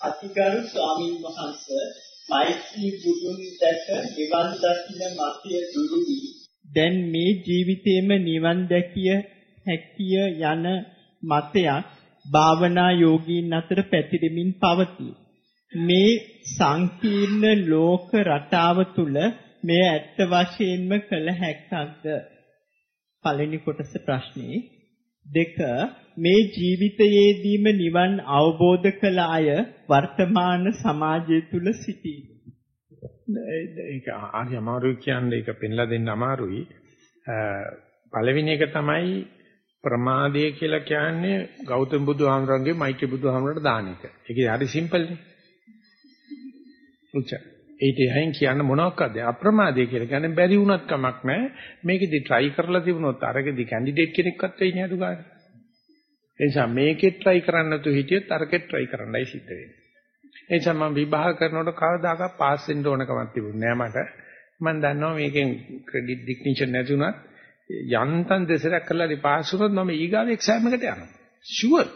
අතිගරු ස්වාමීන් වහන්සේ මෛත්‍රී බුදුන් දැක නිවන් දකින්න මතය දුරු වී දැන් මේ ජීවිතේම නිවන් දැකිය හැකිය යන මතයක් භාවනා යෝගීන් අතර පැතිරෙමින් පවතී. මේ සංකීර්ණ ලෝක රටාව තුල මේ ඇත්ත වශයෙන්ම කළ හැක්කක්ද? පළවෙනි කොටස ප්‍රශ්නේ දෙක මේ ජීවිතයේදීම නිවන් අවබෝධ කළ අය වර්තමාන සමාජය තුල සිටී. ඒක ආරි අමාරුයි කියන්නේ ඒක පෙන්ලා දෙන්න අමාරුයි. පළවෙනි එක තමයි ප්‍රමාදය කියලා කියන්නේ ගෞතම බුදුහාමරන්ගේ මෛත්‍රී බුදුහාමරට දාන එක. ඒක හරි සිම්පල් නේ. උච්ච. ඒට යහින් කියන්න මොනවක්ද අප්‍රමාදය කියලා කියන්නේ බැරි වුණත් කමක් නැහැ. මේකෙදි try කරලා තිබුණොත් අරකෙදි කැන්ඩිඩේට් කෙනෙක්වත් වෙයි නේද ගාන. ඒ නිසා මේකෙත් try කරන්න නැතු හිටියොත් අරකෙත් try කරන්නයි සිද්ධ වෙන්නේ. ඒ නිසා මම විභාග කරනකොට කවදාකවත් පාස් වෙන්න ඕන කමක් තිබුණේ නැහැ මට. මම දන්නවා මේකෙන් ක්‍රෙඩිට් ඩිග්නිෂන් නැති වුණත් යන්තම් දෙසරක් කරලා ඉතින් පාස් වුණොත් මම ඊගාව එක්සෑම් එකට යනවා. ෂුවර්.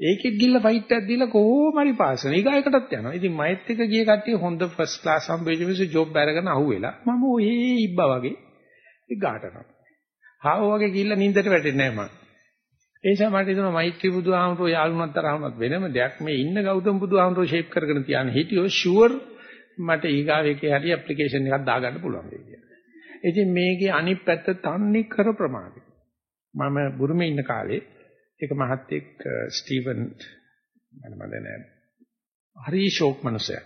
ඒකෙත් ගිල්ල ෆයිට් එකක් දීලා කොහොම හරි පාස් වෙනවා. ඊගායකටත් යනවා. ඉතින් මයිත් එක ගිය කට්ටිය හොඳ ෆස්ට් ක්ලාස් හම්බෙච්ච ජොබ් අරගෙන අහුවෙලා මම ඔයේ ඉබ්බා වගේ ඒ ගාටනවා. හාව වගේ ගිල්ල නින්දට වැටෙන්නේ නැහැ මම. ඒ නිසා මට හිතෙනවා මෛත්‍රී බුදුහාමුදුරුවෝ යාළුවන්ත් තරහමත් වෙනම දෙයක් මේ ඉන්න ගෞතම බුදුහාමුදුරුවෝ ෂේප් කරගෙන තියාන හිටියෝ ෂුවර් මට ඊගාවෙකේ හරි ඇප්ලිකේෂන් එකක් දාගන්න පුළුවන් වෙයි කියලා. ඉතින් මේකේ අනිත් පැත්ත තන්නේ කර ප්‍රමාදයි. මම බුරුමේ ඉන්න කාලේ එක මහත්තයෙක් ස්ටීවන් මම දන්නේ හරි ෂෝක් මනුස්සයා.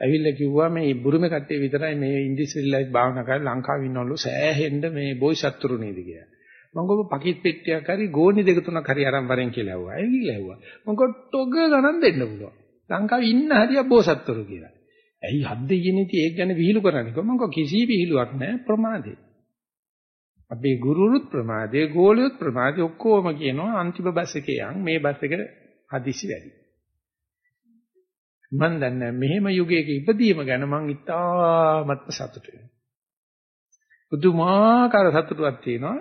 ඇවිල්ලා කිව්වා මේ බුරුමේ කට්ටිය විතරයි මේ ඉන්දිසිරිලයිස් භාවනා කරලා ලංකාවේ ඉන්නවලු සෑහෙන්න මේ බෝසත්තුරු නේද කියලා. මම ගොබ පකිත් පෙට්ටියක් හරි ගෝණි දෙක තුනක් හරි අරන් වරෙන් කියලා ඇහුවා. ඒ කියලා ඇහුවා. මම ගො ටොග ගණන් දෙන්න පුළුවන්. ලංකාවේ ඉන්න හරිය බෝසත්තුරු කියලා. ඇයි හද්ද කියන්නේ ඉතින් ඒක ගැන විහිළු කරන්නේ කොහොමද මම කිසි විහිළුවක් නැහැ ප්‍රමාදේ අපේ ගුරුරුත් ප්‍රමාදේ ගෝලියොත් ප්‍රමාදේ ඔක්කොම කියනවා අන්තිම බස් එකේ යන් මේ බස් එක හදිසි වැඩි මම දන්නේ මෙහෙම යුගයක ඉපදීම ගැන මං ඉතාමත්ම සතුටු වෙනවා පුදුමාකාර සතුටුවක් තියෙනවා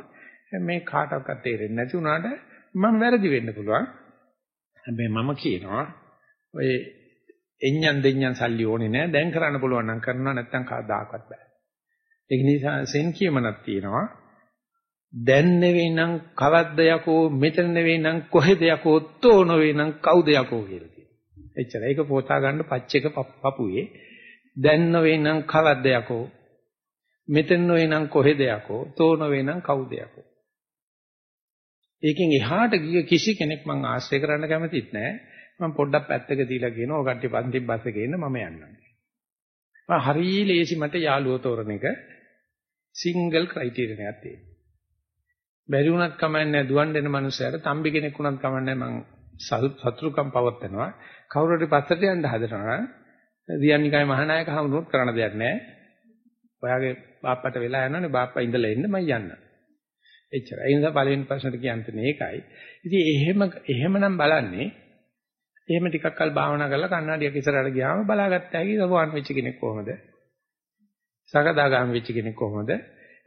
මේ කාටවත් තේරෙන්නේ නැති වුණාට මම වැරදි වෙන්න පුළුවන් හැබැයි මම කියනවා ඔය එඤ්ඤන් දෙඤ්ඤන් සල්ලි ඕනේ නැහැ. දැන් කරන්න පුළුවන් නම් කරනවා නැත්නම් කවදාකවත් බෑ. ඒක නිසා සෙන් කියමනක් තියෙනවා. දැන් නෙවෙයි නම් කවද්ද යකෝ මෙතන නෙවෙයි නම් කොහෙද යකෝ තෝ නෙවෙයි නම් කවුද යකෝ කියලා තියෙනවා. එච්චර. ඒක පොතා ගන්න පච්චේක පපුවේ. දැන් නෙවෙයි නම් කවද්ද යකෝ මෙතන නෙවෙයි නම් කොහෙද යකෝ තෝ නෙවෙයි නම් කවුද යකෝ. ඒකෙන් එහාට ගිය කිසි කෙනෙක් මං ආශ්‍රය කරන්න කැමතිත් නැහැ. මම පොඩ්ඩක් පැත්තක දීලා කියනවා ඔය කට්ටිය පන්ති බස් එකේ ඉන්න මම යන්නම්. මම හරි ලේසි මට යාළුවෝ තෝරන එක සිංගල් ක්‍රයිටීරියා එකක් තියෙනවා. බැරි වුණත් කමන්නේ දුවන් දෙන මනුස්සයර තම්බි කෙනෙක් වුණත් කමන්නේ මං සතුරුකම් පවත්නවා. කවුරු හරි පස්සට යන්න හදනවා රියන්නිකයි මහානායක හමුනොත් කරන්න දෙයක් නැහැ. ඔයාගේ බාප්පට වෙලා යනවනේ බාප්පා ඉඳලා එන්න මම යන්න. එච්චරයි. ඒ නිසා පළවෙනි ප්‍රශ්නට කියන්නේ ඒකයි. ඉතින් එහෙම එහෙමනම් බලන්නේ එහෙම ටිකක් කල් භාවනා කරලා කන්නඩියක් ඉස්සරහට ගියාම බලාගත්ත හැකි සෝවාන් වෙච්ච කෙනෙක් කොහොමද? සකදාගාම වෙච්ච කෙනෙක් කොහොමද?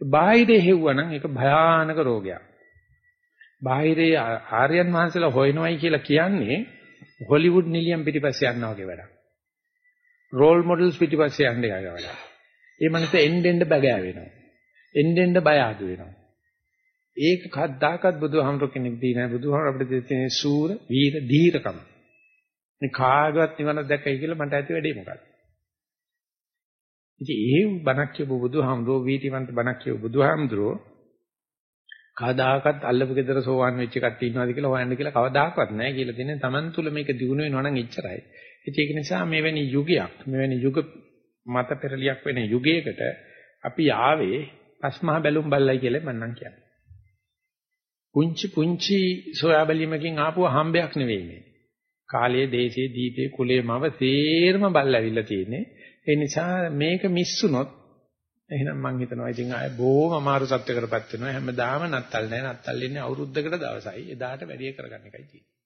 බාහිරේ හෙව්වනම් ඒක භයානක රෝගයක්. බාහිරේ ආර්යයන් වහන්සේලා හොයනවයි කියලා කියන්නේ හොලිවුඩ් නිලියම් පිටිපස්සේ යනවා වගේ වැඩක්. රෝල් මොඩල්ස් පිටිපස්සේ යන්න යනවා වැඩක්. ඒ මනස එන්න එන්න බගෑ වෙනවා. එන්න එන්න බය අඩු වෙනවා. ඒක කද්දාකත් බුදුහාමර කෙනෙක් දී නැහැ. බුදුහාමර අපිට දෙන්නේ සූර, වීර, ධීරකම. මේ කාගවත් නිවන දැකයි කියලා මට ඇති වැඩේ මොකක්ද? ඉතින් ඒ බණක් කියපු බුදුහාමුදුරෝ වීතිවන්ත බණක් කියපු බුදුහාමුදුරෝ කවදාකවත් අල්ලපු ගෙදර සෝවන් වෙච්ච කට්ටිය ඉන්නවාද කියලා හොයන්න කියලා කවදාකවත් නැහැ කියලා දෙන්නේ Taman තුල මේක දිනු වෙනවා නම් එච්චරයි. ඉතින් ඒක නිසා මෙවැනි යුගයක් මෙවැනි යුග මත පෙරලියක් වෙන යුගයකට අපි ආවේ පස්මහ බැලුම් බල්ලයි කියලා මම නම් කියන්නේ. පුංචි පුංචි සොයා බැලීමකින් ආපුව හම්බයක් නෙවෙයි මේ. කාලයේ දේශයේ දීපේ කුලයේ මව තේරම බල්ල ඇවිල්ලා තියෙන්නේ. ඒ නිසා මේක මිස්සුනොත් එහෙනම් මං හිතනවා ඉතින් ආය බොහොම අමාරු තත්යකටපත් වෙනවා. හැමදාම නත්තල් නැහැ. නත්තල් ඉන්නේ අවුරුද්දකට දවසයි. එදාට වැඩි කරගන්න එකයි තියෙන්නේ.